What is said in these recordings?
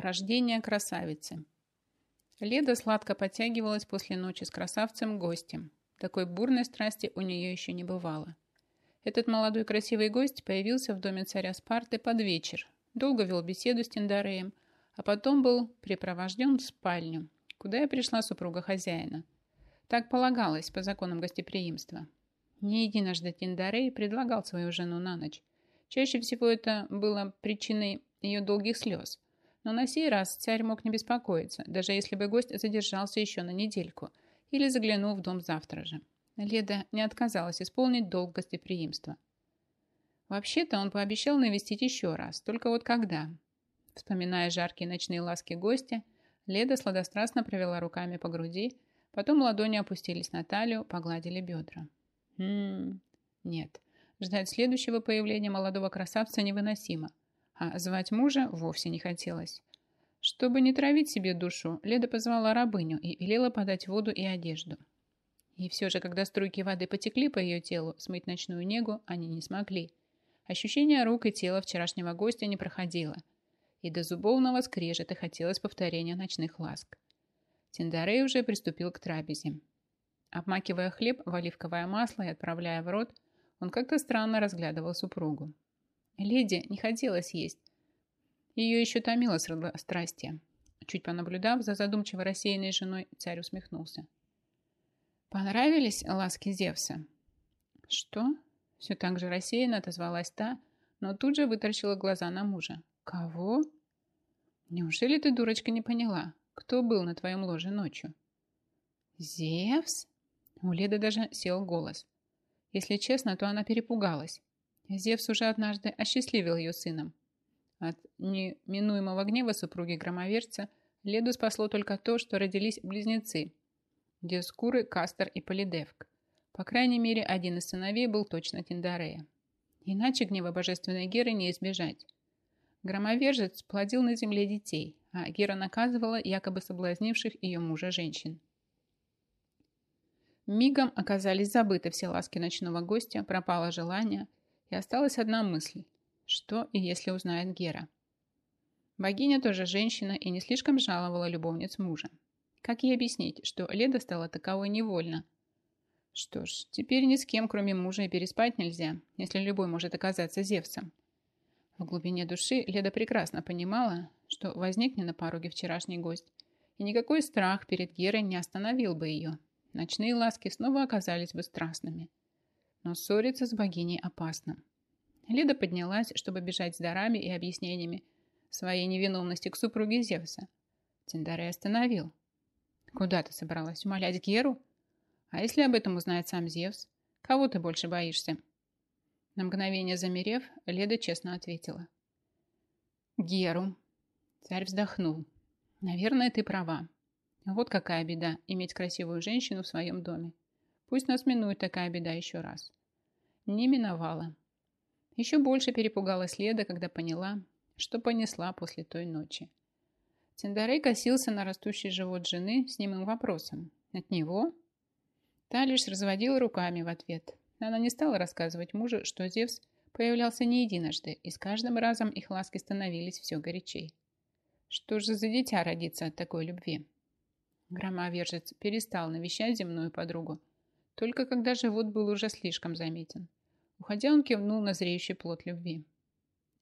Рождение красавицы. Леда сладко подтягивалась после ночи с красавцем-гостем. Такой бурной страсти у нее еще не бывало. Этот молодой красивый гость появился в доме царя Спарты под вечер, долго вел беседу с Тиндареем, а потом был припровожден в спальню, куда и пришла супруга хозяина. Так полагалось по законам гостеприимства. Не единожды Тиндарей предлагал свою жену на ночь. Чаще всего это было причиной ее долгих слез – но на сей раз царь мог не беспокоиться, даже если бы гость задержался еще на недельку или заглянул в дом завтра же. Леда не отказалась исполнить долг гостеприимства. Вообще-то он пообещал навестить еще раз, только вот когда? Вспоминая жаркие ночные ласки гостя, Леда сладострастно провела руками по груди, потом ладони опустились на талию, погладили бедра. Ммм, нет, ждать следующего появления молодого красавца невыносимо а звать мужа вовсе не хотелось. Чтобы не травить себе душу, Леда позвала рабыню и велела подать воду и одежду. И все же, когда струйки воды потекли по ее телу, смыть ночную негу они не смогли. Ощущение рук и тела вчерашнего гостя не проходило. И до зубовного скрежета хотелось повторения ночных ласк. Тиндарей уже приступил к трапезе. Обмакивая хлеб в оливковое масло и отправляя в рот, он как-то странно разглядывал супругу. Леди не хотелось есть. Ее еще томило страсти. Чуть понаблюдав за задумчиво рассеянной женой, царь усмехнулся. «Понравились ласки Зевса?» «Что?» Все так же рассеянно отозвалась та, но тут же вытаращила глаза на мужа. «Кого?» «Неужели ты, дурочка, не поняла, кто был на твоем ложе ночью?» «Зевс?» У Леды даже сел голос. Если честно, то она перепугалась. Зевс уже однажды осчастливил ее сыном. От неминуемого гнева супруги громоверца Леду спасло только то, что родились близнецы – Диоскуры, Кастер и Полидевк. По крайней мере, один из сыновей был точно Тиндарея. Иначе гнева божественной Геры не избежать. Громовержец плодил на земле детей, а Гера наказывала якобы соблазнивших ее мужа женщин. Мигом оказались забыты все ласки ночного гостя, пропало желание – и осталась одна мысль. Что и если узнает Гера? Богиня тоже женщина и не слишком жаловала любовниц мужа. Как ей объяснить, что Леда стала таковой невольно? Что ж, теперь ни с кем, кроме мужа, и переспать нельзя, если любой может оказаться Зевсом. В глубине души Леда прекрасно понимала, что возникне на пороге вчерашний гость, и никакой страх перед Герой не остановил бы ее. Ночные ласки снова оказались бы страстными но ссориться с богиней опасно. Лида поднялась, чтобы бежать с дарами и объяснениями своей невиновности к супруге Зевса. Тиндарей остановил. «Куда ты собралась? Умолять Геру? А если об этом узнает сам Зевс? Кого ты больше боишься?» На мгновение замерев, Леда честно ответила. «Геру». Царь вздохнул. «Наверное, ты права. Вот какая беда иметь красивую женщину в своем доме. Пусть нас минует такая беда еще раз не миновала. Еще больше перепугалась Леда, когда поняла, что понесла после той ночи. Тиндарей косился на растущий живот жены с немым вопросом. От него? Та лишь разводила руками в ответ. Она не стала рассказывать мужу, что Зевс появлялся не единожды, и с каждым разом их ласки становились все горячей. Что же за дитя родится от такой любви? Громовержец перестал навещать земную подругу, только когда живот был уже слишком заметен. Уходя, он кивнул на зреющий плод любви.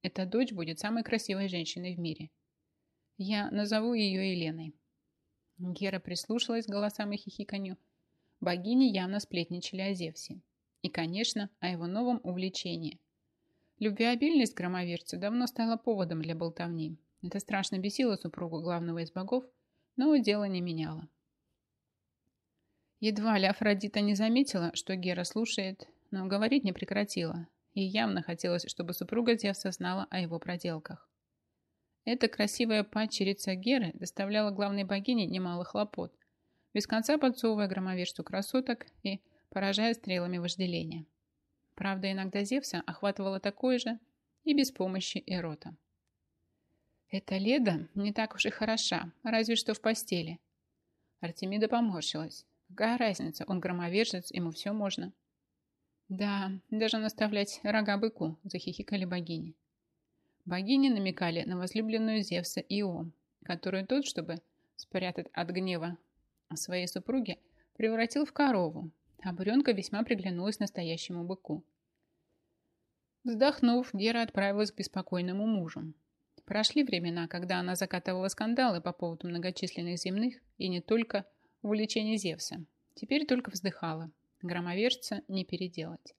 Эта дочь будет самой красивой женщиной в мире. Я назову ее Еленой. Гера прислушалась к голосам и хихиканью. Богини явно сплетничали о Зевсе. И, конечно, о его новом увлечении. Любвеобильность громоверца давно стала поводом для болтовни. Это страшно бесило супругу главного из богов, но дело не меняло. Едва ли Афродита не заметила, что Гера слушает, но говорить не прекратила, и явно хотелось, чтобы супруга Зевса знала о его проделках. Эта красивая падчерица Геры доставляла главной богине немало хлопот, без конца подсовывая громовержцу красоток и поражая стрелами вожделения. Правда, иногда Зевса охватывала такое же и без помощи Эрота. «Эта Леда не так уж и хороша, разве что в постели». Артемида поморщилась. «Какая разница, он громовержец, ему все можно». Да, даже наставлять рога быку, захихикали богини. Богини намекали на возлюбленную Зевса Ио, которую тот, чтобы спрятать от гнева своей супруги, превратил в корову, а буренка весьма приглянулась настоящему быку. Вздохнув, Гера отправилась к беспокойному мужу. Прошли времена, когда она закатывала скандалы по поводу многочисленных земных и не только увлечений Зевса. Теперь только вздыхала. Громовержца не переделать.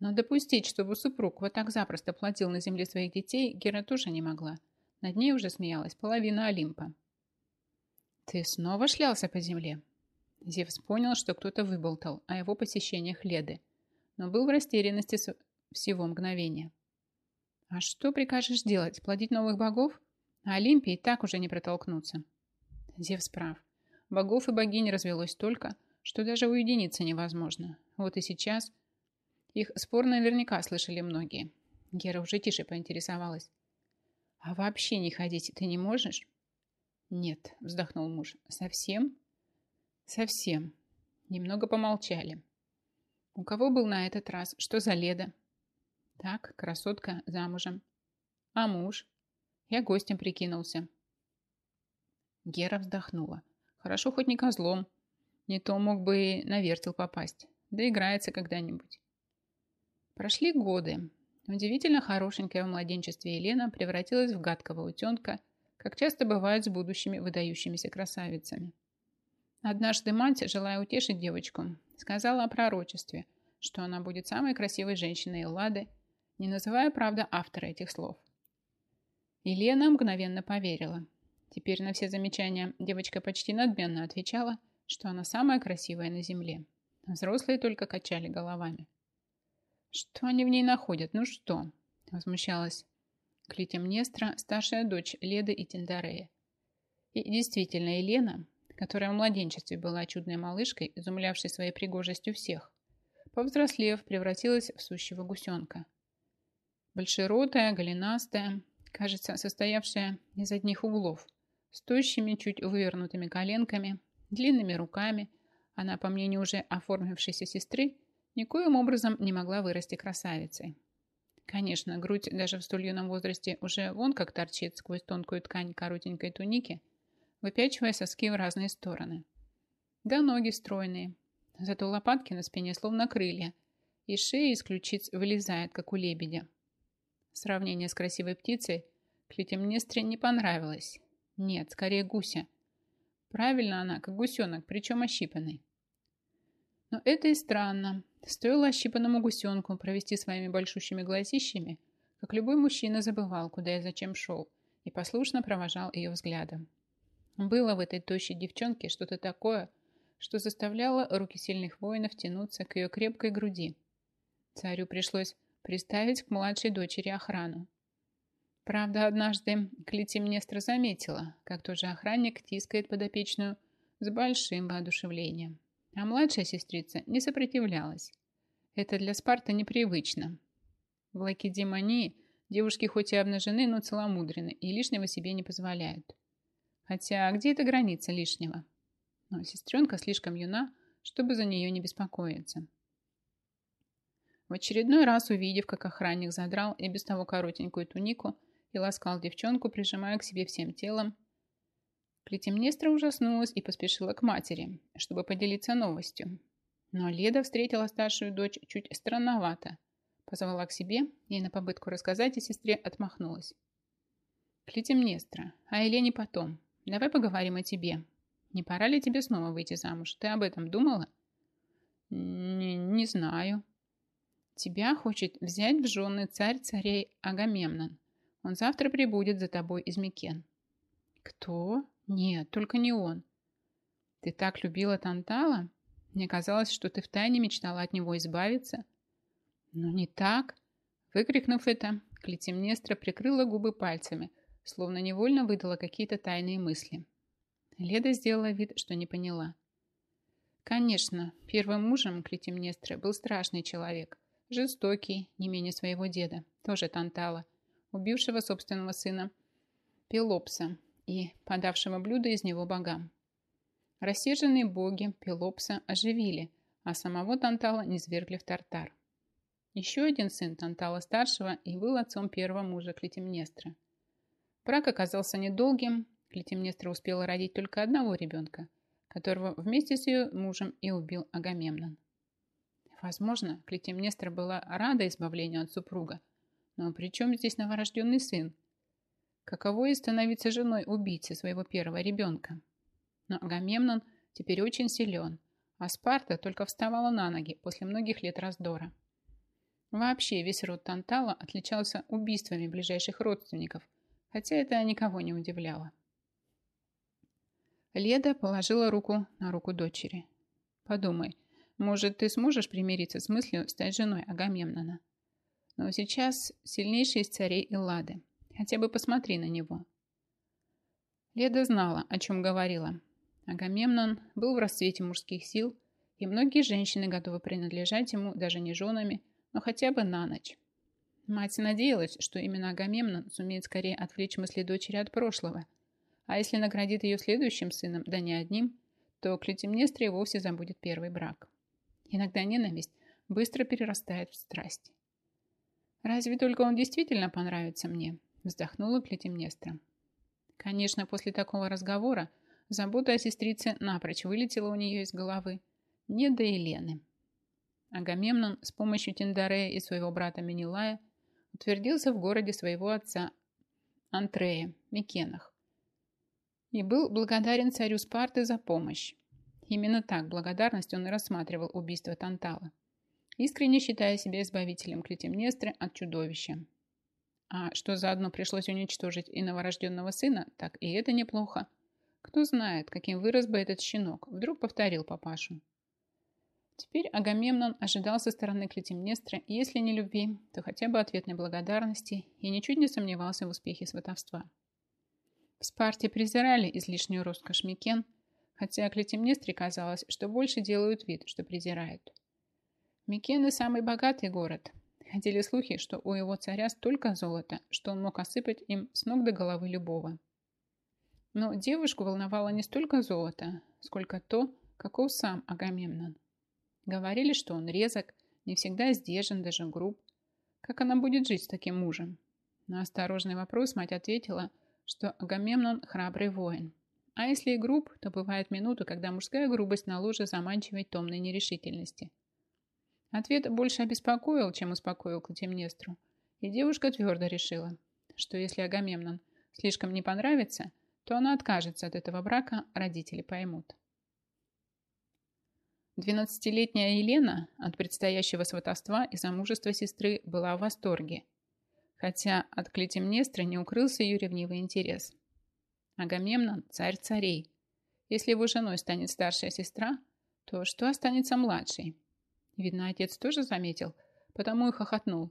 Но допустить, чтобы супруг вот так запросто платил на земле своих детей, Гера тоже не могла. Над ней уже смеялась половина Олимпа. «Ты снова шлялся по земле?» Зевс понял, что кто-то выболтал о его посещениях Леды, но был в растерянности всего мгновения. «А что прикажешь делать? Плодить новых богов? На Олимпе и так уже не протолкнуться». Зевс прав. Богов и богинь развелось столько, что даже уединиться невозможно. Вот и сейчас их спор наверняка слышали многие. Гера уже тише поинтересовалась. «А вообще не ходить ты не можешь?» «Нет», — вздохнул муж. «Совсем?» «Совсем». Немного помолчали. «У кого был на этот раз? Что за Леда?» «Так, красотка замужем». «А муж?» «Я гостем прикинулся». Гера вздохнула. «Хорошо, хоть не козлом. Не то мог бы и на вертел попасть. Да играется когда-нибудь». Прошли годы. Удивительно хорошенькая в младенчестве Елена превратилась в гадкого утенка – как часто бывает с будущими выдающимися красавицами. Однажды мать, желая утешить девочку, сказала о пророчестве, что она будет самой красивой женщиной Эллады, не называя, правда, автора этих слов. Елена мгновенно поверила. Теперь на все замечания девочка почти надменно отвечала, что она самая красивая на земле. Взрослые только качали головами. «Что они в ней находят? Ну что?» Возмущалась Клитемнестра, старшая дочь Леды и Тиндарея. И действительно, Елена, которая в младенчестве была чудной малышкой, изумлявшей своей пригожестью всех, повзрослев, превратилась в сущего гусенка. Большеротая, голенастая, кажется, состоявшая из одних углов, с тощими, чуть вывернутыми коленками, длинными руками, она, по мнению уже оформившейся сестры, никоим образом не могла вырасти красавицей. Конечно, грудь даже в столь юном возрасте уже вон как торчит сквозь тонкую ткань коротенькой туники, выпячивая соски в разные стороны. Да ноги стройные, зато лопатки на спине словно крылья, и шея из ключиц вылезает, как у лебедя. Сравнение с красивой птицей Клетимнестре не понравилось. Нет, скорее гуся. Правильно она, как гусенок, причем ощипанный. Но это и странно. Стоило ощипанному гусенку провести своими большущими глазищами, как любой мужчина забывал, куда и зачем шел, и послушно провожал ее взглядом. Было в этой тощей девчонке что-то такое, что заставляло руки сильных воинов тянуться к ее крепкой груди. Царю пришлось приставить к младшей дочери охрану. Правда, однажды Клетимнестра заметила, как тот же охранник тискает подопечную с большим воодушевлением. А младшая сестрица не сопротивлялась. Это для Спарта непривычно. В лакедемонии девушки хоть и обнажены, но целомудрены и лишнего себе не позволяют. Хотя где эта граница лишнего? Но сестренка слишком юна, чтобы за нее не беспокоиться. В очередной раз увидев, как охранник задрал и без того коротенькую тунику и ласкал девчонку, прижимая к себе всем телом, Клетимнестра ужаснулась и поспешила к матери, чтобы поделиться новостью. Но Леда встретила старшую дочь чуть странновато. Позвала к себе и на попытку рассказать о сестре отмахнулась. Клетимнестра, а Елене потом. Давай поговорим о тебе. Не пора ли тебе снова выйти замуж? Ты об этом думала? Не, не знаю. Тебя хочет взять в жены царь царей Агамемнон. Он завтра прибудет за тобой из Микен. Кто? Нет, только не он. Ты так любила Тантала? Мне казалось, что ты втайне мечтала от него избавиться. Но не так. Выкрикнув это, Клетимнестра прикрыла губы пальцами, словно невольно выдала какие-то тайные мысли. Леда сделала вид, что не поняла. Конечно, первым мужем Клетимнестры был страшный человек, жестокий, не менее своего деда, тоже Тантала, убившего собственного сына Пелопса и подавшего блюдо из него богам. Рассерженные боги Пелопса оживили, а самого Тантала низвергли в Тартар. Еще один сын Тантала-старшего и был отцом первого мужа Клетимнестра. Брак оказался недолгим, Клетимнестра успела родить только одного ребенка, которого вместе с ее мужем и убил Агамемнон. Возможно, Клетимнестра была рада избавлению от супруга, но при чем здесь новорожденный сын? Каково и становиться женой убийцы своего первого ребенка? Но Агамемнон теперь очень силен, а Спарта только вставала на ноги после многих лет раздора. Вообще весь род Тантала отличался убийствами ближайших родственников, хотя это никого не удивляло. Леда положила руку на руку дочери. «Подумай, может, ты сможешь примириться с мыслью стать женой Агамемнона? Но сейчас сильнейший из царей Эллады. Хотя бы посмотри на него». Леда знала, о чем говорила. Агамемнон был в расцвете мужских сил, и многие женщины готовы принадлежать ему даже не женами, но хотя бы на ночь. Мать надеялась, что именно Агамемнон сумеет скорее отвлечь мысли дочери от прошлого, а если наградит ее следующим сыном, да не одним, то Клетимнестре вовсе забудет первый брак. Иногда ненависть быстро перерастает в страсть. «Разве только он действительно понравится мне?» вздохнула Клетимнестра. Конечно, после такого разговора забота о сестрице напрочь вылетела у нее из головы. Не до Елены. Агамемнон с помощью Тиндарея и своего брата Менелая утвердился в городе своего отца Антрея, Микенах, и был благодарен царю Спарты за помощь. Именно так благодарность он и рассматривал убийство Тантала, искренне считая себя избавителем Клетимнестры от чудовища. А что заодно пришлось уничтожить и новорожденного сына, так и это неплохо. Кто знает, каким вырос бы этот щенок, вдруг повторил папашу. Теперь Агамемнон ожидал со стороны Клетимнестры, если не любви, то хотя бы ответной благодарности и ничуть не сомневался в успехе сватовства. В Спарте презирали излишнюю роскошь Микен, хотя Клетимнестре казалось, что больше делают вид, что презирают. Микены – самый богатый город. Ходили слухи, что у его царя столько золота, что он мог осыпать им с ног до головы любого. Но девушку волновало не столько золото, сколько то, каков сам Агамемнон. Говорили, что он резок, не всегда сдержан, даже груб. Как она будет жить с таким мужем? На осторожный вопрос мать ответила, что Агамемнон храбрый воин. А если и груб, то бывает минуты, когда мужская грубость на ложе заманчивает томной нерешительности. Ответ больше обеспокоил, чем успокоил Клотемнестру, и девушка твердо решила, что если Агамемнон слишком не понравится, то она откажется от этого брака, родители поймут. Двенадцатилетняя Елена от предстоящего сватовства и замужества сестры была в восторге, хотя от Клетимнестры не укрылся ее ревнивый интерес. Агамемнон – царь царей. Если его женой станет старшая сестра, то что останется младшей? Видно, отец тоже заметил, потому и хохотнул.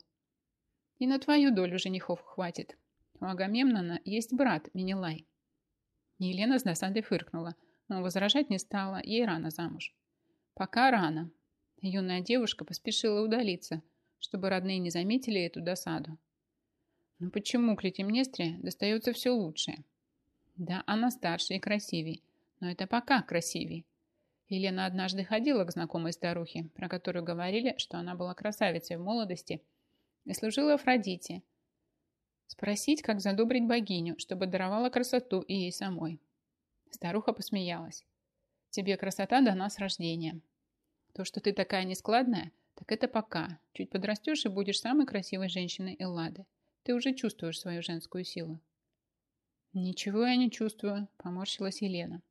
И на твою долю женихов хватит. У Агамемнона есть брат Минилай. Елена с досадой фыркнула, но возражать не стала, ей рано замуж. Пока рано. Юная девушка поспешила удалиться, чтобы родные не заметили эту досаду. Но почему Клетимнестре достается все лучшее? Да, она старше и красивей, но это пока красивей. Елена однажды ходила к знакомой старухе, про которую говорили, что она была красавицей в молодости и служила Афродите. Спросить, как задобрить богиню, чтобы даровала красоту и ей самой. Старуха посмеялась. Тебе красота дана с рождения. То, что ты такая нескладная, так это пока. Чуть подрастешь и будешь самой красивой женщиной Эллады. Ты уже чувствуешь свою женскую силу. Ничего я не чувствую, поморщилась Елена.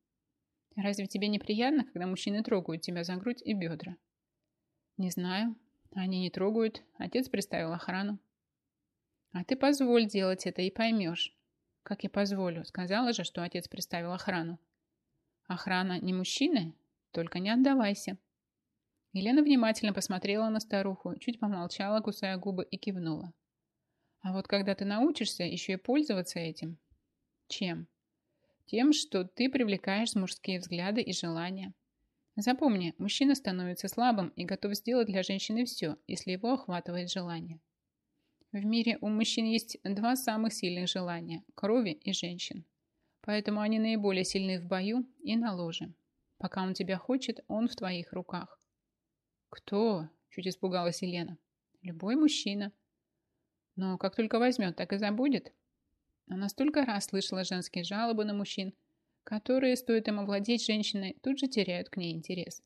Разве тебе неприятно, когда мужчины трогают тебя за грудь и бедра? Не знаю. Они не трогают. Отец приставил охрану. А ты позволь делать это и поймешь. Как я позволю? Сказала же, что отец приставил охрану. Охрана не мужчины? Только не отдавайся. Елена внимательно посмотрела на старуху, чуть помолчала, кусая губы и кивнула. А вот когда ты научишься еще и пользоваться этим... Чем? Тем, что ты привлекаешь мужские взгляды и желания. Запомни, мужчина становится слабым и готов сделать для женщины все, если его охватывает желание. В мире у мужчин есть два самых сильных желания – крови и женщин. Поэтому они наиболее сильны в бою и на ложе. Пока он тебя хочет, он в твоих руках. «Кто?» – чуть испугалась Елена. «Любой мужчина». «Но как только возьмет, так и забудет». Она столько раз слышала женские жалобы на мужчин, которые, стоит им овладеть женщиной, тут же теряют к ней интерес.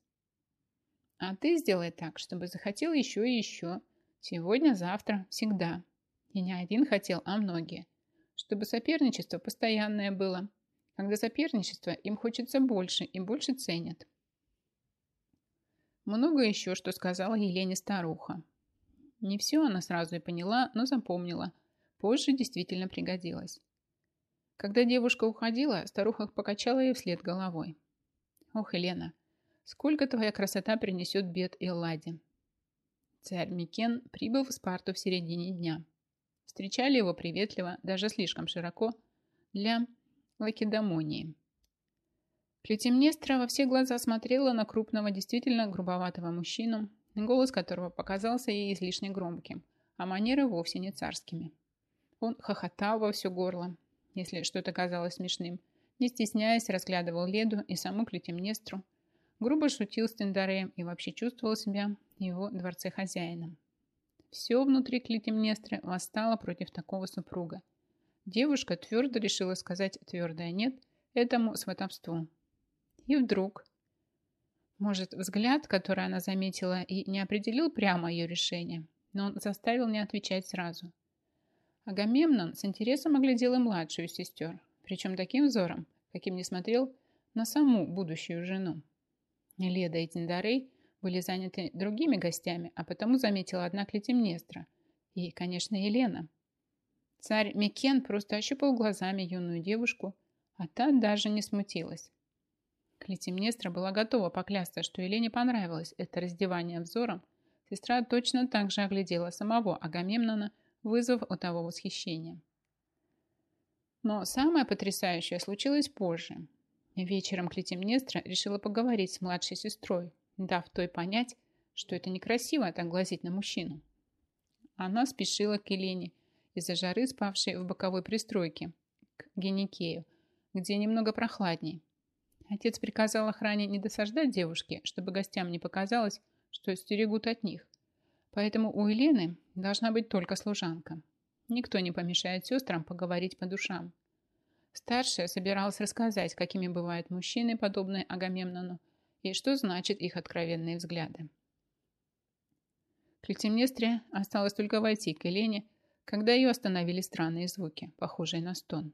А ты сделай так, чтобы захотел еще и еще. Сегодня, завтра, всегда. И не один хотел, а многие. Чтобы соперничество постоянное было. Когда соперничество, им хочется больше и больше ценят. Много еще, что сказала Елене старуха. Не все она сразу и поняла, но запомнила. Позже действительно пригодилось. Когда девушка уходила, старуха покачала ей вслед головой. «Ох, Елена, сколько твоя красота принесет бед и ладе!» Царь Микен прибыл в Спарту в середине дня. Встречали его приветливо, даже слишком широко, для лакедамонии. Клетимнестра во все глаза смотрела на крупного, действительно грубоватого мужчину, голос которого показался ей излишне громким, а манеры вовсе не царскими. Он хохотал во все горло, если что-то казалось смешным, не стесняясь, разглядывал Леду и саму Клетимнестру, грубо шутил с Тендареем и вообще чувствовал себя его дворце хозяином. Все внутри Клетимнестры восстало против такого супруга. Девушка твердо решила сказать твердое «нет» этому сватовству. И вдруг... Может, взгляд, который она заметила, и не определил прямо ее решение, но он заставил не отвечать сразу. Агамемнон с интересом оглядел и младшую сестер, причем таким взором, каким не смотрел на саму будущую жену. Леда и Тиндарей были заняты другими гостями, а потому заметила одна Клетимнестра и, конечно, Елена. Царь Микен просто ощупал глазами юную девушку, а та даже не смутилась. Клетимнестра была готова поклясться, что Елене понравилось это раздевание взором. Сестра точно так же оглядела самого Агамемнона, вызвав у того восхищение. Но самое потрясающее случилось позже. Вечером Клетимнестра решила поговорить с младшей сестрой, дав той понять, что это некрасиво так глазеть на мужчину. Она спешила к Елене из-за жары, спавшей в боковой пристройке, к Геникею, где немного прохладней. Отец приказал охране не досаждать девушке, чтобы гостям не показалось, что стерегут от них. Поэтому у Елены должна быть только служанка. Никто не помешает сестрам поговорить по душам. Старшая собиралась рассказать, какими бывают мужчины, подобные Агамемнону, и что значит их откровенные взгляды. Клетимнестре осталось только войти к Елене, когда ее остановили странные звуки, похожие на стон.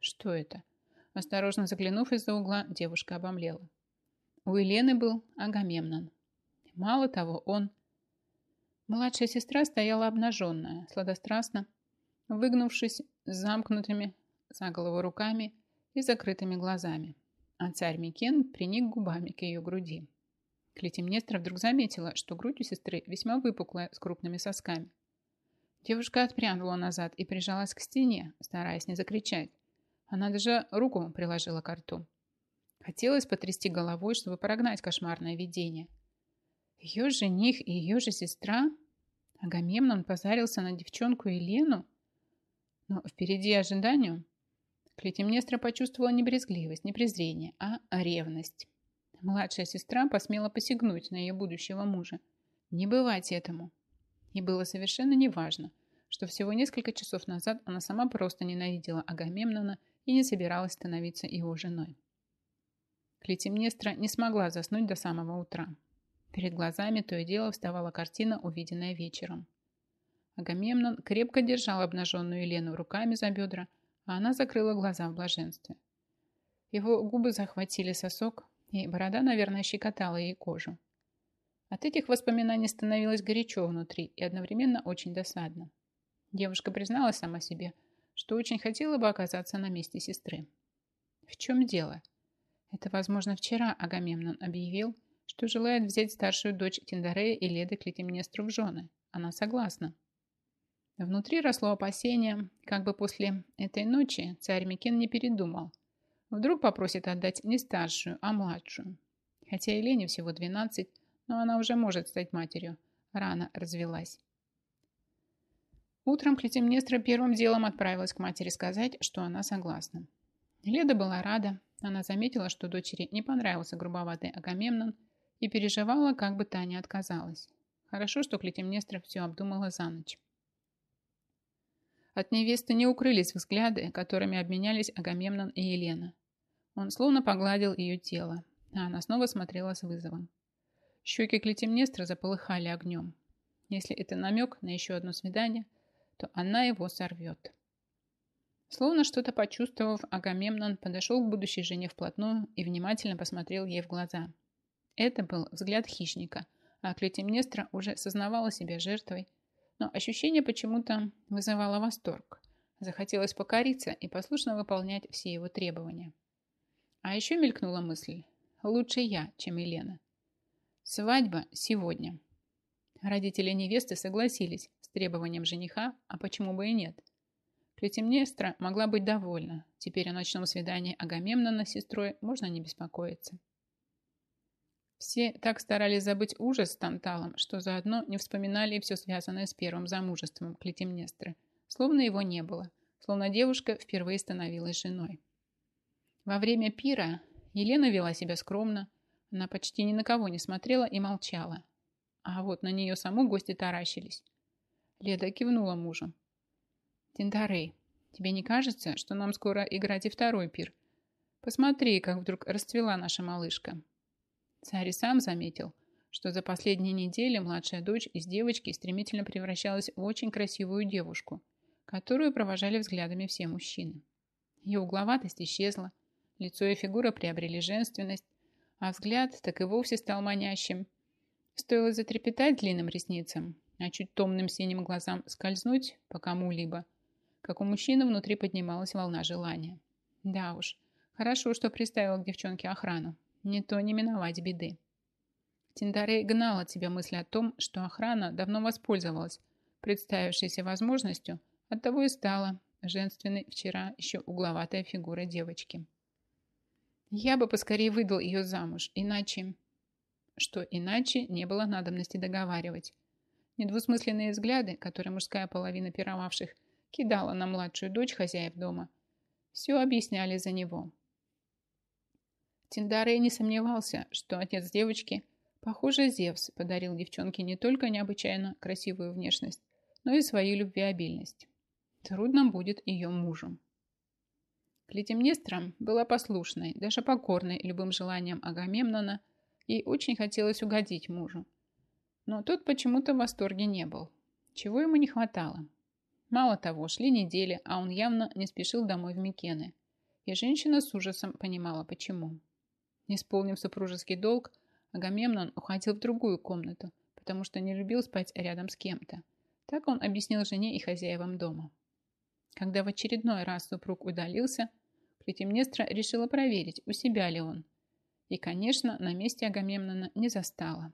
Что это? Осторожно заглянув из-за угла, девушка обомлела. У Елены был Агамемнон. Мало того, он... Младшая сестра стояла обнаженная, сладострастно, выгнувшись замкнутыми за голову руками и закрытыми глазами а царь Микен приник губами к ее груди. Клетимнестра вдруг заметила, что грудь у сестры весьма выпуклая, с крупными сосками. Девушка отпрянула назад и прижалась к стене, стараясь не закричать. Она даже руку приложила к рту. Хотелось потрясти головой, чтобы прогнать кошмарное видение. Ее жених и ее же сестра? Агамемнон позарился на девчонку Елену? Но впереди ожиданию Клетимнестра почувствовала не брезгливость, не презрение, а ревность. Младшая сестра посмела посягнуть на ее будущего мужа. Не бывать этому. И было совершенно неважно, что всего несколько часов назад она сама просто ненавидела Агамемнона и не собиралась становиться его женой. Клетимнестра не смогла заснуть до самого утра. Перед глазами то и дело вставала картина, увиденная вечером. Агамемнон крепко держал обнаженную Елену руками за бедра, а она закрыла глаза в блаженстве. Его губы захватили сосок, и борода, наверное, щекотала ей кожу. От этих воспоминаний становилось горячо внутри и одновременно очень досадно. Девушка призналась сама себе, что очень хотела бы оказаться на месте сестры. В чем дело? Это, возможно, вчера Агамемнон объявил, что желает взять старшую дочь Тиндарея и Леды Клетимнестру в жены. Она согласна. Внутри росло опасение, как бы после этой ночи царь Микен не передумал. Вдруг попросит отдать не старшую, а младшую. Хотя Елене всего 12, но она уже может стать матерью. Рано развелась. Утром Клетимнестра первым делом отправилась к матери сказать, что она согласна. Леда была рада. Она заметила, что дочери не понравился грубоватый Агамемнон и переживала, как бы та не отказалась. Хорошо, что Клетимнестра все обдумала за ночь. От невесты не укрылись взгляды, которыми обменялись Агамемнон и Елена. Он словно погладил ее тело, а она снова смотрела с вызовом. Щеки Клетимнестра заполыхали огнем. Если это намек на еще одно свидание, то она его сорвет. Словно что-то почувствовав, Агамемнон подошел к будущей жене вплотную и внимательно посмотрел ей в глаза. Это был взгляд хищника, а Клетимнестра уже сознавала себя жертвой но ощущение почему-то вызывало восторг. Захотелось покориться и послушно выполнять все его требования. А еще мелькнула мысль. Лучше я, чем Елена. Свадьба сегодня. Родители невесты согласились с требованием жениха, а почему бы и нет? Клетимнестра могла быть довольна. Теперь о ночном свидании Агамемнона с сестрой можно не беспокоиться. Все так старались забыть ужас с Танталом, что заодно не вспоминали все связанное с первым замужеством Клетимнестры, словно его не было, словно девушка впервые становилась женой. Во время пира Елена вела себя скромно, она почти ни на кого не смотрела и молчала. А вот на нее саму гости таращились. Леда кивнула мужу. «Тиндарей, тебе не кажется, что нам скоро играть и второй пир? Посмотри, как вдруг расцвела наша малышка. Царь сам заметил, что за последние недели младшая дочь из девочки стремительно превращалась в очень красивую девушку, которую провожали взглядами все мужчины. Ее угловатость исчезла, лицо и фигура приобрели женственность, а взгляд так и вовсе стал манящим. Стоило затрепетать длинным ресницам, а чуть томным синим глазам скользнуть по кому-либо, как у мужчины внутри поднималась волна желания. Да уж, хорошо, что приставил к девчонке охрану. Не то не миновать беды. Тиндарей гнал от себя мысли о том, что охрана давно воспользовалась представившейся возможностью, оттого и стала женственной вчера еще угловатая фигура девочки. Я бы поскорее выдал ее замуж, иначе... Что иначе не было надобности договаривать. Недвусмысленные взгляды, которые мужская половина пировавших кидала на младшую дочь хозяев дома, все объясняли за него. Тиндарей не сомневался, что отец девочки, похоже, Зевс, подарил девчонке не только необычайно красивую внешность, но и свою любвеобильность. Трудно будет ее мужем. Клетимнестра была послушной, даже покорной любым желаниям Агамемнона, ей очень хотелось угодить мужу. Но тот почему-то в восторге не был. Чего ему не хватало? Мало того, шли недели, а он явно не спешил домой в Микены. И женщина с ужасом понимала, почему. Исполнив супружеский долг, Агамемнон уходил в другую комнату, потому что не любил спать рядом с кем-то. Так он объяснил жене и хозяевам дома. Когда в очередной раз супруг удалился, Клетимнестра решила проверить, у себя ли он. И, конечно, на месте Агамемнона не застала.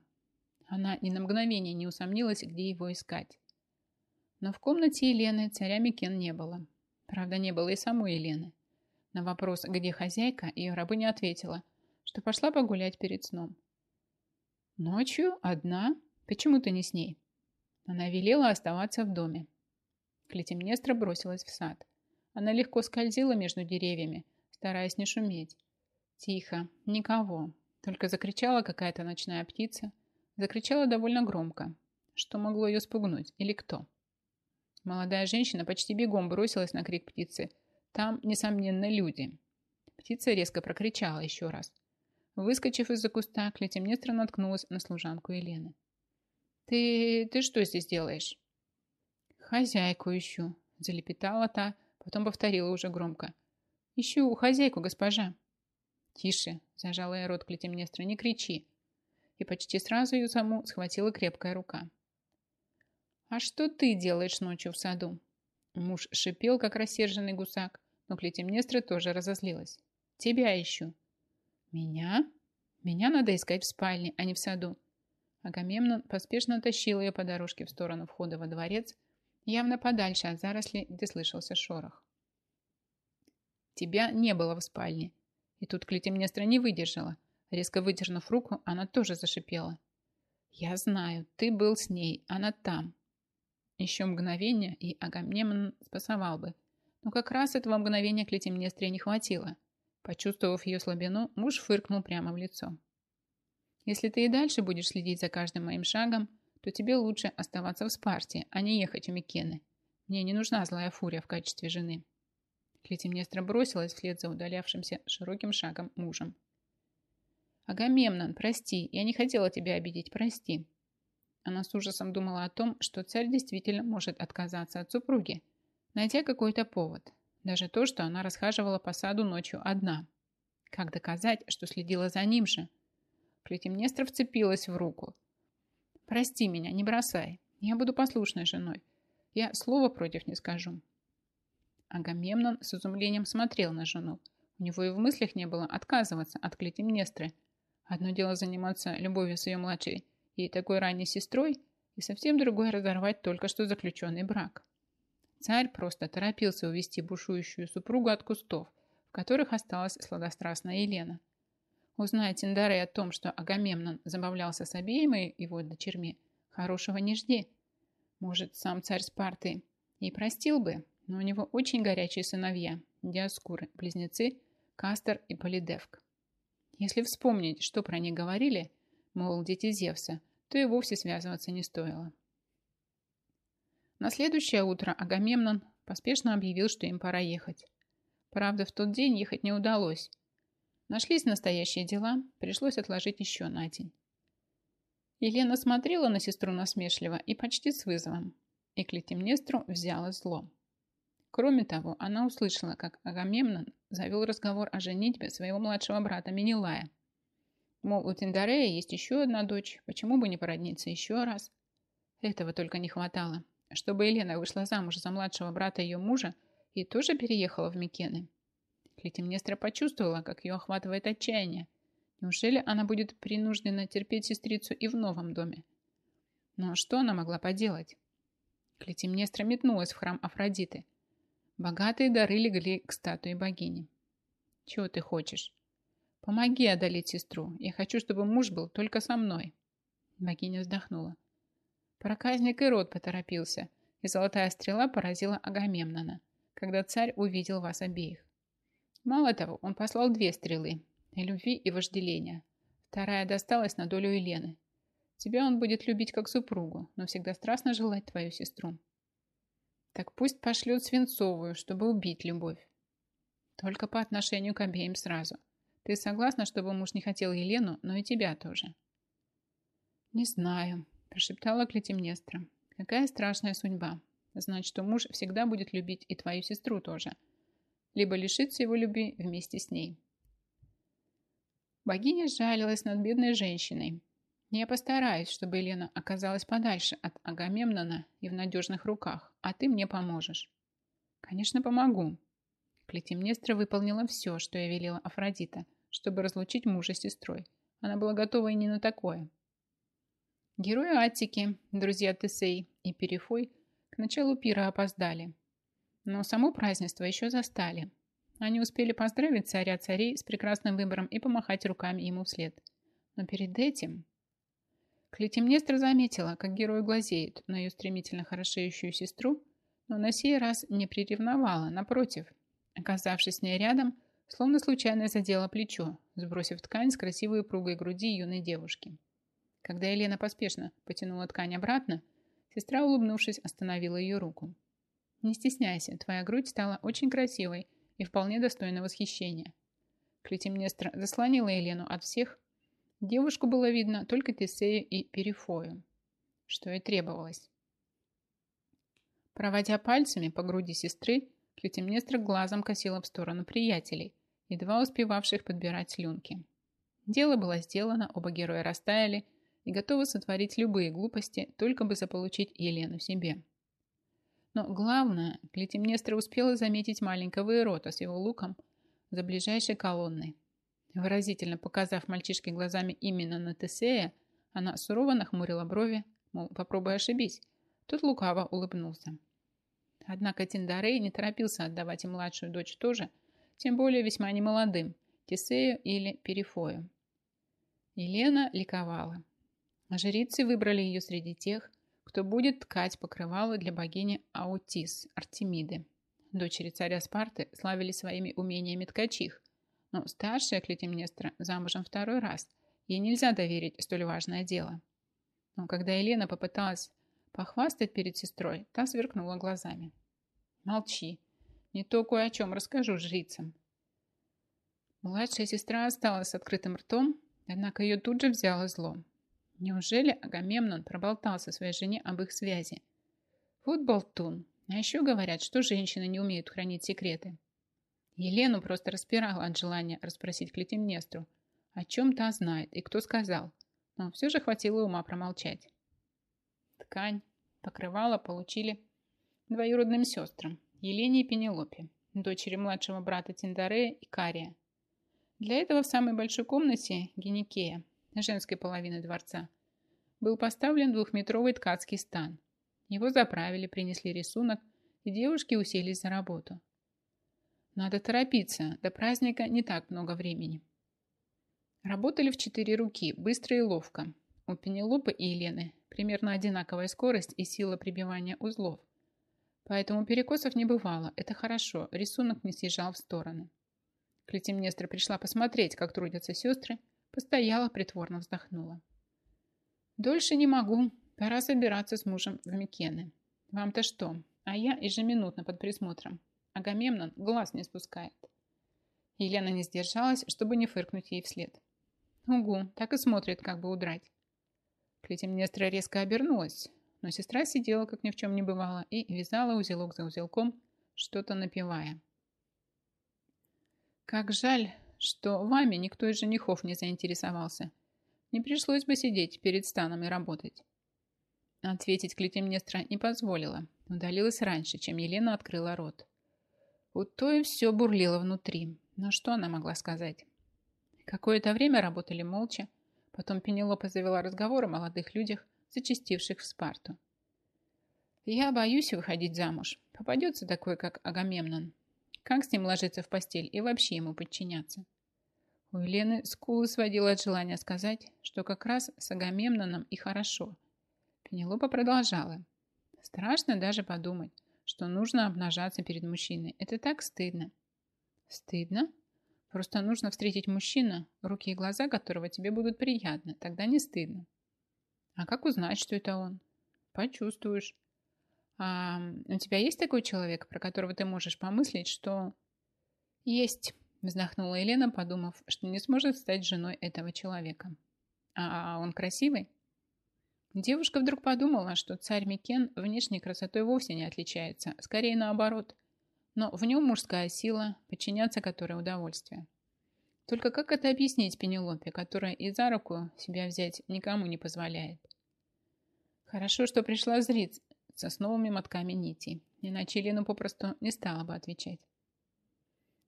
Она ни на мгновение не усомнилась, где его искать. Но в комнате Елены царя Микен не было. Правда, не было и самой Елены. На вопрос, где хозяйка, ее рабыня ответила, что пошла погулять перед сном. Ночью одна? Почему ты не с ней? Она велела оставаться в доме. Клетимнестра бросилась в сад. Она легко скользила между деревьями, стараясь не шуметь. Тихо, никого. Только закричала какая-то ночная птица. Закричала довольно громко. Что могло ее спугнуть? Или кто? Молодая женщина почти бегом бросилась на крик птицы. Там, несомненно, люди. Птица резко прокричала еще раз. Выскочив из-за куста, Клетимнестра наткнулась на служанку Елены. «Ты... ты что здесь делаешь?» «Хозяйку ищу», – залепетала та, потом повторила уже громко. «Ищу хозяйку, госпожа». «Тише», – зажала я рот Клетимнестра, – «не кричи». И почти сразу ее саму схватила крепкая рука. «А что ты делаешь ночью в саду?» Муж шипел, как рассерженный гусак, но Клетимнестра тоже разозлилась. «Тебя ищу. «Меня? Меня надо искать в спальне, а не в саду». Агамемнон поспешно тащил ее по дорожке в сторону входа во дворец, явно подальше от зарослей, где слышался шорох. «Тебя не было в спальне». И тут Клетимнестра не выдержала. Резко выдернув руку, она тоже зашипела. «Я знаю, ты был с ней, она там». Еще мгновение, и Агамемнон спасовал бы. Но как раз этого мгновения Клетимнестре не хватило – Почувствовав ее слабину, муж фыркнул прямо в лицо. «Если ты и дальше будешь следить за каждым моим шагом, то тебе лучше оставаться в Спарте, а не ехать в Микены. Мне не нужна злая фурия в качестве жены. Клетимнестра бросилась вслед за удалявшимся широким шагом мужем. «Агамемнон, прости, я не хотела тебя обидеть, прости». Она с ужасом думала о том, что царь действительно может отказаться от супруги, найдя какой-то повод. Даже то, что она расхаживала по саду ночью одна. Как доказать, что следила за ним же? Клетимнестра вцепилась в руку. «Прости меня, не бросай. Я буду послушной женой. Я слова против не скажу. Агамемнон с изумлением смотрел на жену. У него и в мыслях не было отказываться от Клетимнестры. Одно дело заниматься любовью с ее младшей и такой ранней сестрой, и совсем другое разорвать только что заключенный брак. Царь просто торопился увести бушующую супругу от кустов, в которых осталась сладострастная Елена. Узнать Тиндаре о том, что Агамемнон забавлялся с обеими его дочерьми, хорошего не жди. Может, сам царь Спарты и простил бы, но у него очень горячие сыновья, Диаскуры, близнецы, Кастер и Полидевк. Если вспомнить, что про них говорили, мол, дети Зевса, то и вовсе связываться не стоило. На следующее утро Агамемнон поспешно объявил, что им пора ехать. Правда, в тот день ехать не удалось. Нашлись настоящие дела, пришлось отложить еще на день. Елена смотрела на сестру насмешливо и почти с вызовом, и Клетимнестру взяла зло. Кроме того, она услышала, как Агамемнон завел разговор о женитьбе своего младшего брата Менелая. Мол, у Тиндарея есть еще одна дочь, почему бы не породниться еще раз? Этого только не хватало, чтобы Елена вышла замуж за младшего брата ее мужа и тоже переехала в Микены. Клетимнестра почувствовала, как ее охватывает отчаяние. Неужели она будет принуждена терпеть сестрицу и в новом доме? Но что она могла поделать? Клетимнестра метнулась в храм Афродиты. Богатые дары легли к статуе богини. Чего ты хочешь? Помоги одолеть сестру. Я хочу, чтобы муж был только со мной. Богиня вздохнула. Проказник Ирод поторопился, и золотая стрела поразила Агамемнона, когда царь увидел вас обеих. Мало того, он послал две стрелы – любви и вожделения. Вторая досталась на долю Елены. Тебя он будет любить как супругу, но всегда страстно желать твою сестру. Так пусть пошлет свинцовую, чтобы убить любовь. Только по отношению к обеим сразу. Ты согласна, чтобы муж не хотел Елену, но и тебя тоже? Не знаю, прошептала Клетимнестра. Какая страшная судьба. Знать, что муж всегда будет любить и твою сестру тоже. Либо лишиться его любви вместе с ней. Богиня жалилась над бедной женщиной, я постараюсь, чтобы Елена оказалась подальше от Агамемнона и в надежных руках, а ты мне поможешь. Конечно, помогу. Клетимнестра выполнила все, что я велела Афродита, чтобы разлучить мужа с сестрой. Она была готова и не на такое. Герои Аттики, друзья Тесей и Перифой к началу пира опоздали. Но само празднество еще застали. Они успели поздравить царя царей с прекрасным выбором и помахать руками ему вслед. Но перед этим Клетимнестра заметила, как герой глазеет на ее стремительно хорошеющую сестру, но на сей раз не приревновала, напротив. Оказавшись с ней рядом, словно случайно задела плечо, сбросив ткань с красивой упругой груди юной девушки. Когда Елена поспешно потянула ткань обратно, сестра, улыбнувшись, остановила ее руку. «Не стесняйся, твоя грудь стала очень красивой и вполне достойна восхищения». Клетимнестра заслонила Елену от всех, Девушку было видно только Тесею и Перифою, что и требовалось. Проводя пальцами по груди сестры, Клютемнестра глазом косила в сторону приятелей, едва успевавших подбирать слюнки. Дело было сделано, оба героя растаяли и готовы сотворить любые глупости, только бы заполучить Елену себе. Но главное, Клетимнестра успела заметить маленького Ирота с его луком за ближайшей колонной, Выразительно показав мальчишке глазами именно на Тесея, она сурово нахмурила брови, мол, попробуй ошибись. Тот лукаво улыбнулся. Однако Тиндарей не торопился отдавать и младшую дочь тоже, тем более весьма немолодым, Тесею или Перифою. Елена ликовала. Жрицы выбрали ее среди тех, кто будет ткать покрывало для богини Аутис, Артемиды. Дочери царя Спарты славили своими умениями ткачих, но старшая Клетимнестра замужем второй раз. Ей нельзя доверить столь важное дело. Но когда Елена попыталась похвастать перед сестрой, та сверкнула глазами. Молчи. Не то кое о чем расскажу жрицам. Младшая сестра осталась с открытым ртом, однако ее тут же взяло зло. Неужели Агамемнон проболтался своей жене об их связи? Вот болтун. А еще говорят, что женщины не умеют хранить секреты. Елену просто распирала от желания расспросить Клетимнестру, о чем та знает и кто сказал, но все же хватило ума промолчать. Ткань, покрывала получили двоюродным сестрам Елене и Пенелопе, дочери младшего брата Тиндарея и Кария. Для этого в самой большой комнате Геникея, женской половины дворца, был поставлен двухметровый ткацкий стан. Его заправили, принесли рисунок, и девушки уселись за работу. Надо торопиться, до праздника не так много времени. Работали в четыре руки, быстро и ловко. У Пенелопы и Елены примерно одинаковая скорость и сила прибивания узлов. Поэтому перекосов не бывало, это хорошо, рисунок не съезжал в стороны. Клетимнестра пришла посмотреть, как трудятся сестры, постояла, притворно вздохнула. «Дольше не могу, пора собираться с мужем в Микены. Вам-то что? А я ежеминутно под присмотром. Агамемнон глаз не спускает». Елена не сдержалась, чтобы не фыркнуть ей вслед. «Угу, так и смотрит, как бы удрать». Клетимнестра резко обернулась, но сестра сидела, как ни в чем не бывало, и вязала узелок за узелком, что-то напевая. Как жаль, что вами никто из женихов не заинтересовался. Не пришлось бы сидеть перед станом и работать. Ответить Клетимнестра не позволила. Удалилась раньше, чем Елена открыла рот. У той все бурлило внутри. Но что она могла сказать? Какое-то время работали молча. Потом Пенелопа завела разговор о молодых людях, зачастивших в Спарту. «Я боюсь выходить замуж. Попадется такой, как Агамемнон. Как с ним ложиться в постель и вообще ему подчиняться? У Елены скулы сводила от желания сказать, что как раз с Агамемноном и хорошо. Пенелопа продолжала. Страшно даже подумать, что нужно обнажаться перед мужчиной. Это так стыдно. Стыдно? Просто нужно встретить мужчину, руки и глаза которого тебе будут приятны. Тогда не стыдно. А как узнать, что это он? Почувствуешь. А у тебя есть такой человек, про которого ты можешь помыслить, что... Есть, вздохнула Елена, подумав, что не сможет стать женой этого человека. А он красивый? Девушка вдруг подумала, что царь Микен внешней красотой вовсе не отличается, скорее наоборот. Но в нем мужская сила, подчиняться которой удовольствие. Только как это объяснить Пенелопе, которая и за руку себя взять никому не позволяет? Хорошо, что пришла зрить, с новыми мотками нитей, иначе Елена попросту не стала бы отвечать.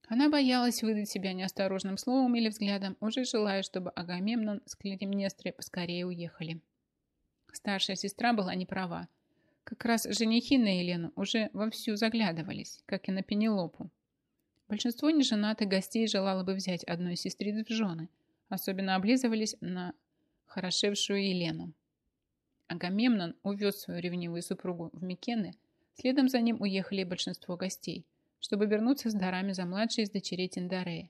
Она боялась выдать себя неосторожным словом или взглядом, уже желая, чтобы Агамемнон с Клетимнестрой поскорее уехали. Старшая сестра была не права. Как раз женихи на Елену уже вовсю заглядывались, как и на Пенелопу. Большинство неженатых гостей желало бы взять одну из сестриц в жены, особенно облизывались на хорошевшую Елену. Агамемнон увез свою ревнивую супругу в Микены, следом за ним уехали большинство гостей, чтобы вернуться с дарами за младшей из дочерей Тиндарея.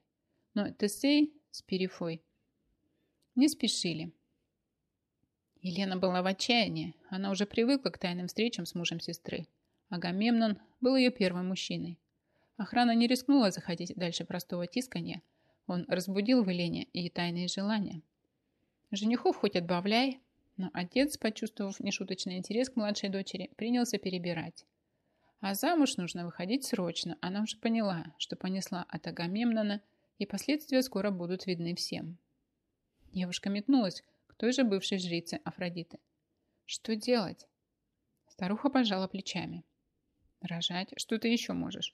Но Тесей с Перифой не спешили. Елена была в отчаянии, она уже привыкла к тайным встречам с мужем сестры. Агамемнон был ее первым мужчиной. Охрана не рискнула заходить дальше простого тискания. Он разбудил в Елене и тайные желания. Женихов хоть отбавляй, но отец, почувствовав нешуточный интерес к младшей дочери, принялся перебирать. А замуж нужно выходить срочно. Она уже поняла, что понесла от Агамемнона, и последствия скоро будут видны всем. Девушка метнулась к той же бывшей жрице Афродиты. Что делать? Старуха пожала плечами. Рожать? Что ты еще можешь?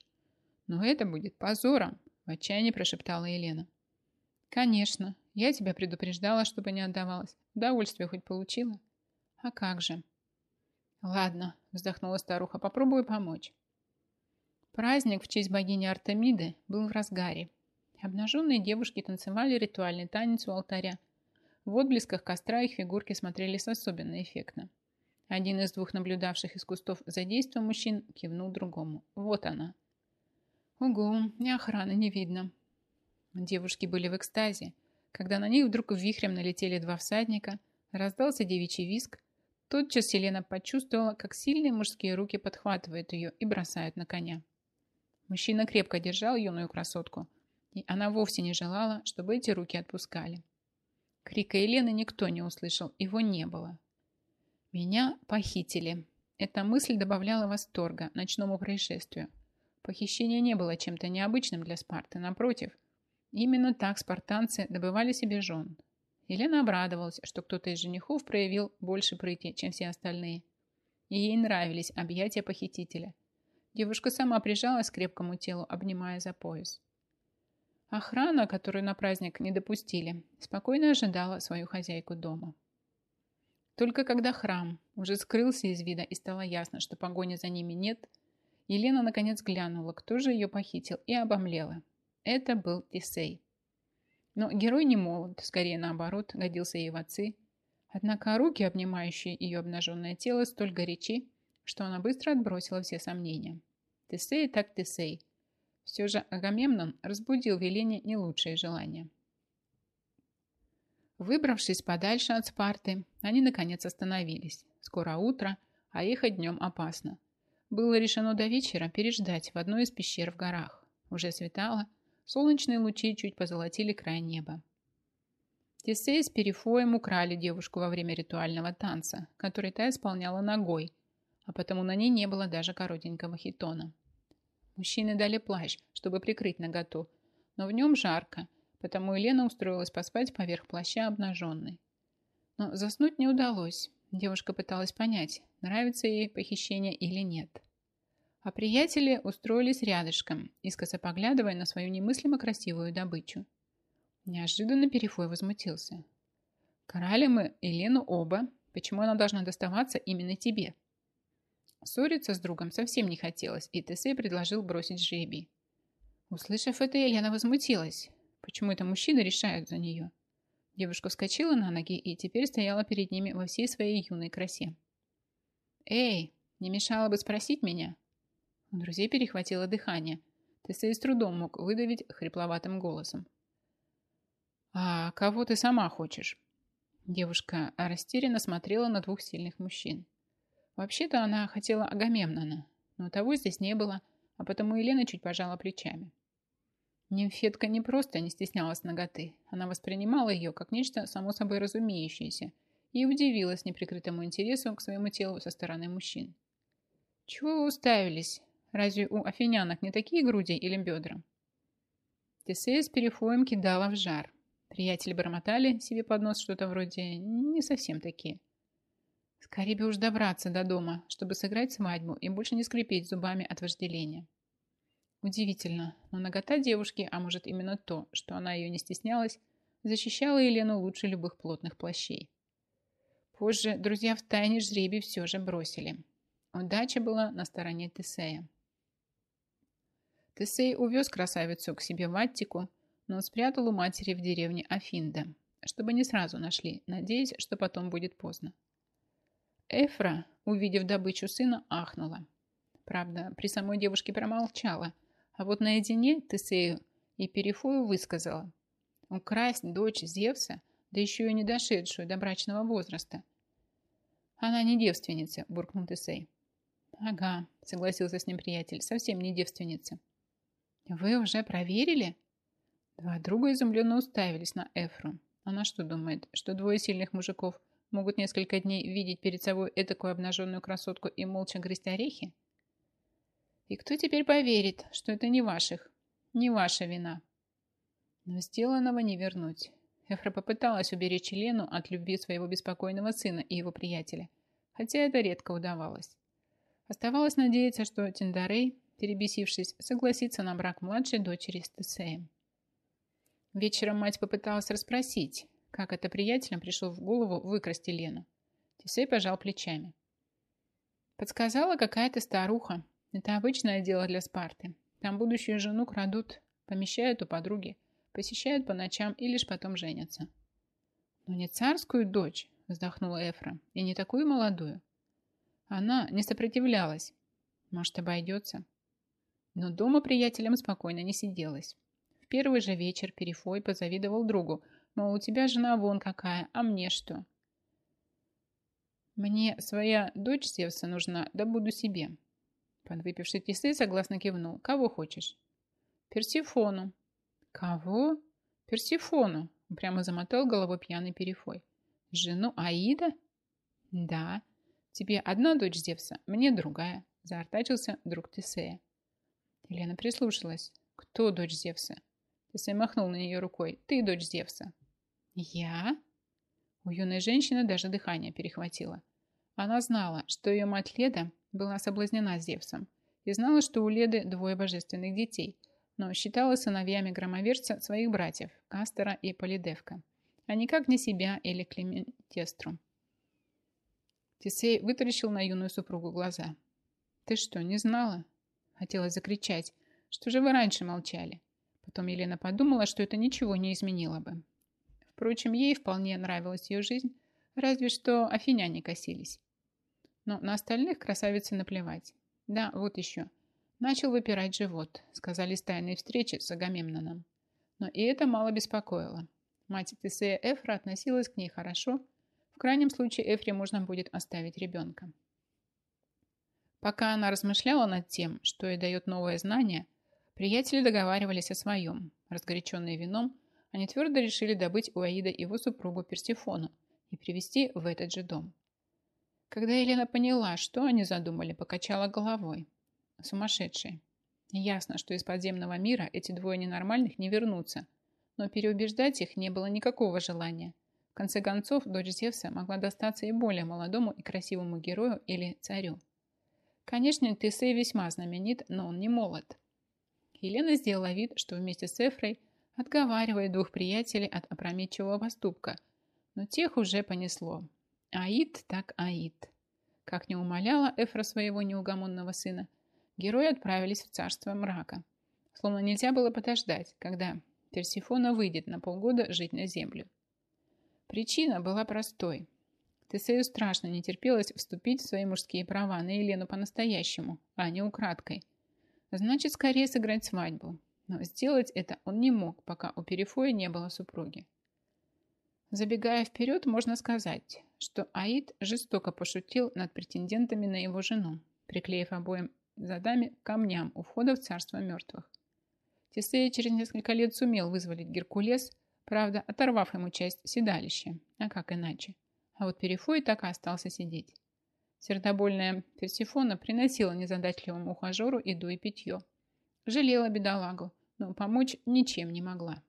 Но это будет позором, в отчаянии прошептала Елена. Конечно, я тебя предупреждала, чтобы не отдавалась. Удовольствие хоть получила? А как же? Ладно, вздохнула старуха, попробую помочь. Праздник в честь богини Артемиды был в разгаре. Обнаженные девушки танцевали ритуальный танец у алтаря. В отблесках костра их фигурки смотрелись особенно эффектно. Один из двух наблюдавших из кустов за действием мужчин кивнул другому. Вот она. Угу, и охраны не видно. Девушки были в экстазе. Когда на них вдруг вихрем налетели два всадника, раздался девичий виск, тотчас Елена почувствовала, как сильные мужские руки подхватывают ее и бросают на коня. Мужчина крепко держал юную красотку, и она вовсе не желала, чтобы эти руки отпускали. Крика Елены никто не услышал, его не было. «Меня похитили». Эта мысль добавляла восторга ночному происшествию. Похищение не было чем-то необычным для Спарты, напротив. Именно так спартанцы добывали себе жен. Елена обрадовалась, что кто-то из женихов проявил больше прыти, чем все остальные. И ей нравились объятия похитителя. Девушка сама прижалась к крепкому телу, обнимая за пояс. Охрана, которую на праздник не допустили, спокойно ожидала свою хозяйку дома. Только когда храм уже скрылся из вида и стало ясно, что погони за ними нет, Елена наконец глянула, кто же ее похитил, и обомлела. Это был Тесей. Но герой не молод, скорее наоборот, годился ей в отцы. Однако руки, обнимающие ее обнаженное тело, столь горячи, что она быстро отбросила все сомнения. Тесей так Тесей – все же Агамемнон разбудил в Елене не лучшие желания. Выбравшись подальше от Спарты, они наконец остановились. Скоро утро, а ехать днем опасно. Было решено до вечера переждать в одной из пещер в горах. Уже светало, солнечные лучи чуть позолотили край неба. Тесей с Перифоем украли девушку во время ритуального танца, который та исполняла ногой, а потому на ней не было даже коротенького хитона. Мужчины дали плащ, чтобы прикрыть наготу, но в нем жарко, потому Елена устроилась поспать поверх плаща обнаженной. Но заснуть не удалось. Девушка пыталась понять, нравится ей похищение или нет. А приятели устроились рядышком, искоса поглядывая на свою немыслимо красивую добычу. Неожиданно Перефой возмутился. «Карали мы Елену оба. Почему она должна доставаться именно тебе?» Ссориться с другом совсем не хотелось, и Тесей предложил бросить жребий. Услышав это, Елена возмутилась. Почему это мужчины решают за нее? Девушка вскочила на ноги и теперь стояла перед ними во всей своей юной красе. «Эй, не мешало бы спросить меня?» У друзей перехватило дыхание. Тесей с трудом мог выдавить хрипловатым голосом. «А кого ты сама хочешь?» Девушка растерянно смотрела на двух сильных мужчин. Вообще-то она хотела Агамемнона, но того здесь не было, а потому Елена чуть пожала плечами. Нимфетка не просто не стеснялась ноготы, она воспринимала ее как нечто само собой разумеющееся и удивилась неприкрытому интересу к своему телу со стороны мужчин. «Чего вы уставились? Разве у афинянок не такие груди или бедра?» Тесея с перефоем кидала в жар. Приятели бормотали себе под нос что-то вроде «не совсем такие». Скорее бы уж добраться до дома, чтобы сыграть свадьбу и больше не скрипеть зубами от вожделения. Удивительно, но нагота девушки, а может именно то, что она ее не стеснялась, защищала Елену лучше любых плотных плащей. Позже друзья в тайне жребий все же бросили. Удача была на стороне Тесея. Тесей увез красавицу к себе в Аттику, но спрятал у матери в деревне Афинда, чтобы не сразу нашли, надеясь, что потом будет поздно. Эфра, увидев добычу сына, ахнула. Правда, при самой девушке промолчала, а вот наедине Тесею и Перифою высказала. Украсть дочь Зевса, да еще и не дошедшую до брачного возраста. Она не девственница, буркнул Тесей. Ага, согласился с ним приятель, совсем не девственница. Вы уже проверили? Два друга изумленно уставились на Эфру. Она что думает, что двое сильных мужиков – могут несколько дней видеть перед собой этакую обнаженную красотку и молча грызть орехи? И кто теперь поверит, что это не ваших, не ваша вина? Но сделанного не вернуть. Эфра попыталась уберечь Елену от любви своего беспокойного сына и его приятеля, хотя это редко удавалось. Оставалось надеяться, что Тиндарей, перебесившись, согласится на брак младшей дочери с Тесеем. Вечером мать попыталась расспросить, как это приятелям пришло в голову выкрасть Лену. Тесей пожал плечами. Подсказала какая-то старуха. Это обычное дело для Спарты. Там будущую жену крадут, помещают у подруги, посещают по ночам и лишь потом женятся. Но не царскую дочь, вздохнула Эфра, и не такую молодую. Она не сопротивлялась. Может, обойдется. Но дома приятелям спокойно не сиделось. В первый же вечер Перефой позавидовал другу, Мол, у тебя жена вон какая, а мне что? Мне своя дочь Зевса нужна, да буду себе. Подвыпивший Тесей согласно кивнул. Кого хочешь? Персифону. Кого? Персифону. Прямо замотал головой пьяный перефой. Жену Аида? Да. Тебе одна дочь Зевса, мне другая. Заортачился друг Тесея. Елена прислушалась. Кто дочь Зевса? Тесей махнул на нее рукой. Ты дочь Зевса. Я? У юной женщины даже дыхание перехватило. Она знала, что ее мать Леда была соблазнена Зевсом и знала, что у Леды двое божественных детей, но считала сыновьями громовержца своих братьев Кастера и Полидевка, а никак не себя или Клементестру. Тесей вытаращил на юную супругу глаза. «Ты что, не знала?» Хотелось закричать. «Что же вы раньше молчали?» Потом Елена подумала, что это ничего не изменило бы. Впрочем, ей вполне нравилась ее жизнь, разве что афиняне косились. Но на остальных красавице наплевать. Да, вот еще. Начал выпирать живот, сказали с тайной встречи с Агамемноном. Но и это мало беспокоило. Мать Тесея Эфра относилась к ней хорошо. В крайнем случае Эфре можно будет оставить ребенка. Пока она размышляла над тем, что ей дает новое знание, приятели договаривались о своем. Разгоряченные вином, они твердо решили добыть у Аида его супругу Персифону и привести в этот же дом. Когда Елена поняла, что они задумали, покачала головой. Сумасшедшие. Ясно, что из подземного мира эти двое ненормальных не вернутся, но переубеждать их не было никакого желания. В конце концов, дочь Зевса могла достаться и более молодому и красивому герою или царю. Конечно, Тесей весьма знаменит, но он не молод. Елена сделала вид, что вместе с Эфрой отговаривает двух приятелей от опрометчивого поступка, но тех уже понесло. Аид так Аид. Как не умоляла Эфра своего неугомонного сына, герои отправились в царство мрака. Словно нельзя было подождать, когда Персифона выйдет на полгода жить на землю. Причина была простой. Тесею страшно не терпелось вступить в свои мужские права на Елену по-настоящему, а не украдкой. Значит, скорее сыграть свадьбу. Но сделать это он не мог, пока у Перифоя не было супруги. Забегая вперед, можно сказать, что Аид жестоко пошутил над претендентами на его жену, приклеив обоим задами камням у входа в царство мертвых. Тесея через несколько лет сумел вызволить Геркулес, правда, оторвав ему часть седалища, а как иначе. А вот Перифой так и остался сидеть. Сердобольная Персифона приносила незадачливому ухажеру еду и питье. Жалела бедолагу, но помочь ничем не могла.